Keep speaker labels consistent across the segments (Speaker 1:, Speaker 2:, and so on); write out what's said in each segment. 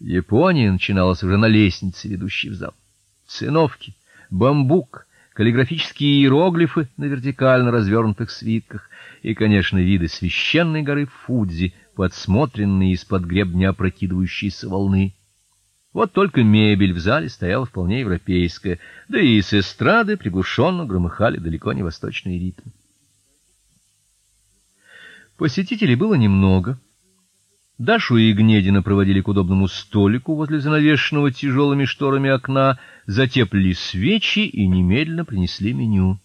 Speaker 1: Япония начиналась уже на лестнице, ведущей в зал. Циновки, бамбук, каллиграфические иероглифы на вертикально развернутых свитках и, конечно, виды священной горы Фудзи, подсмотренные из-под гребня опрокидывающейся волны. Вот только мебель в зале стояла вполне европейская, да и с эстрады приглушенно громыхали далеко не восточные ритмы. Посетителей было немного. Дашу и Гнедина проводили к удобному столику возле занавешенного тяжелыми шторами окна, затеплили свечи и немедленно принесли меню.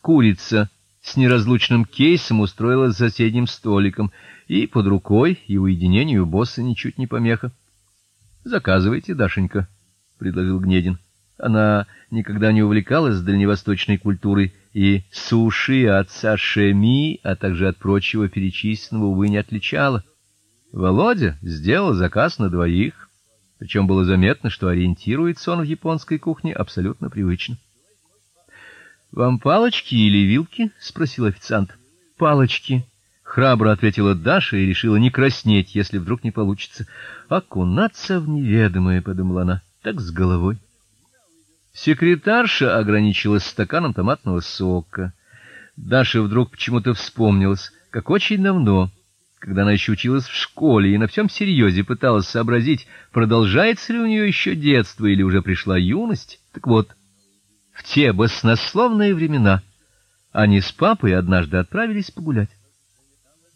Speaker 1: Курица с неразлучным кейсом устроилась за соседним столиком, и под рукой и уединению босса ничуть не помеха. Заказывайте, Дашенька, предложил Гнедин. Она никогда не увлекалась дальневосточной культурой и суши от сашими, а также от прочего перечисленного увы не отличала. Володя сделал заказ на двоих, причем было заметно, что ориентируется он в японской кухне абсолютно привычно. Вам палочки или вилки? спросил официант. Палочки, храбро ответила Даша и решила не краснеть, если вдруг не получится. Окунаться в неведомое, подумала она, так с головой. Секретарша ограничилась стаканом томатного сока. Даша вдруг почему-то вспомнилась, как очень давно когда она еще училась в школе и на всем серьезе пыталась сообразить, продолжается ли у нее еще детство или уже пришла юность. Так вот, в те баснословные времена они с папой однажды отправились погулять.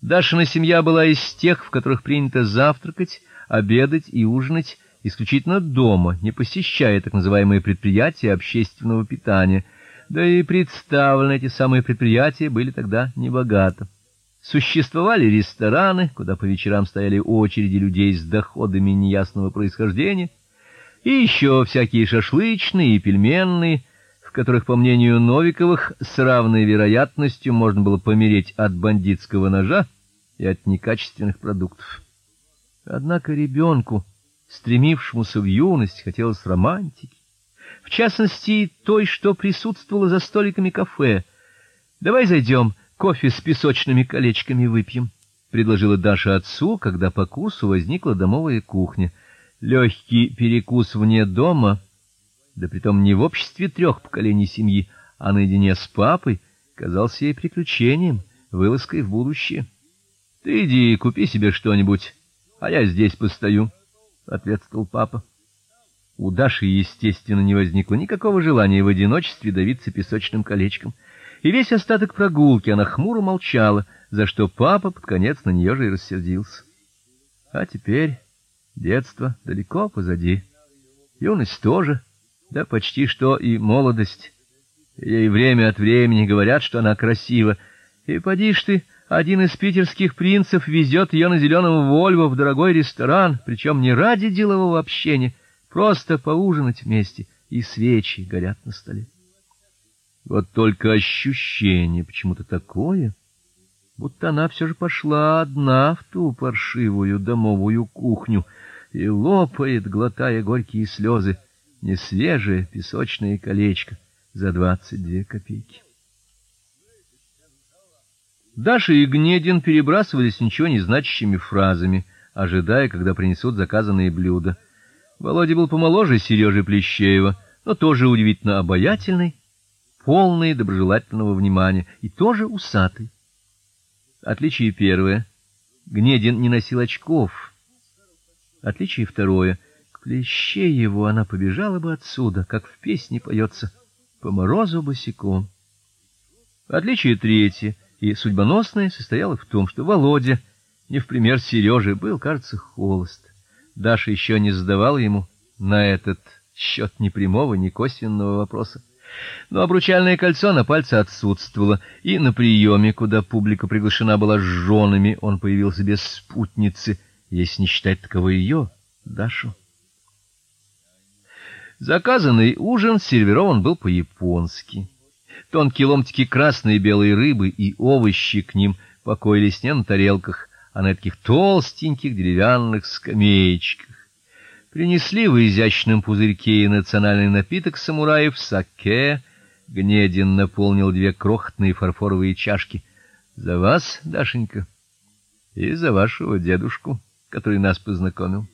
Speaker 1: Дашина семья была из тех, в которых принято завтракать, обедать и ужинать исключительно дома, не посещая так называемые предприятия общественного питания. Да и представлены эти самые предприятия были тогда небогато. Существовали рестораны, куда по вечерам стояли очереди людей с доходами неясного происхождения, и еще всякие шашлычные и пельменные, в которых, по мнению Новиковых, с равной вероятностью можно было помереть от бандитского ножа и от некачественных продуктов. Однако ребенку, стремившемуся в юность, хотелось романтики, в частности, той, что присутствовала за столиками кафе. Давай зайдем кофе с песочными колечками выпьем, предложила Даша отцу, когда по курсу возникла домовая кухня. Легкий перекус вне дома, да притом не в обществе трех поколений семьи, а наедине с папой, казался ей приключением, вылазкой в будущее. Ты иди, купи себе что-нибудь, а я здесь постою, ответствовал папа. У Даши, естественно, не возникло никакого желания в одиночестве давиться песочным колечком и весь остаток прогулки она хмуро молчала, за что папа под конец на нее же и рассердился. А теперь детство далеко позади. Юность тоже, да почти что и молодость. Ей время от времени говорят, что она красива. И поди ж ты, один из питерских принцев везет ее на зеленом Вольво в дорогой ресторан, причем не ради делового общения, просто поужинать вместе, и свечи горят на столе. Вот только ощущение почему-то такое, будто она все же пошла одна в ту паршивую домовую кухню и лопает, глотая горькие слезы, несвежее песочное колечко за двадцать две копейки. Даша и Гнедин перебрасывались ничего не значащими фразами, ожидая, когда принесут заказанные блюда. Володя был помоложе Сережи Плещеева, но тоже удивительно обаятельный полный доброжелательного внимания и тоже усатый. Отличие первое: Гнедин не носил очков. Отличие второе: к плеще его она побежала бы отсюда, как в песне поется, по морозу босиком. Отличие третье и судьбоносное состояло в том, что Володя, не в пример Сереже, был, кажется, холост. Даша еще не задавала ему на этот счет ни прямого, ни косвенного вопроса. Но обручальное кольцо на пальце отсутствовало, и на приеме, куда публика приглашена была с женами, он появился без спутницы, если не считать таковой ее, Дашу. Заказанный ужин сервирован был по-японски. Тонкие ломтики красной и белой рыбы и овощи к ним покоились не на тарелках, а на таких толстеньких деревянных скамеечках. Принесли в изящном пузырьке национальный напиток самураев саке. Гнедин наполнил две крохотные фарфоровые чашки. За вас, Дашенька, и за вашего дедушку, который нас познакомил.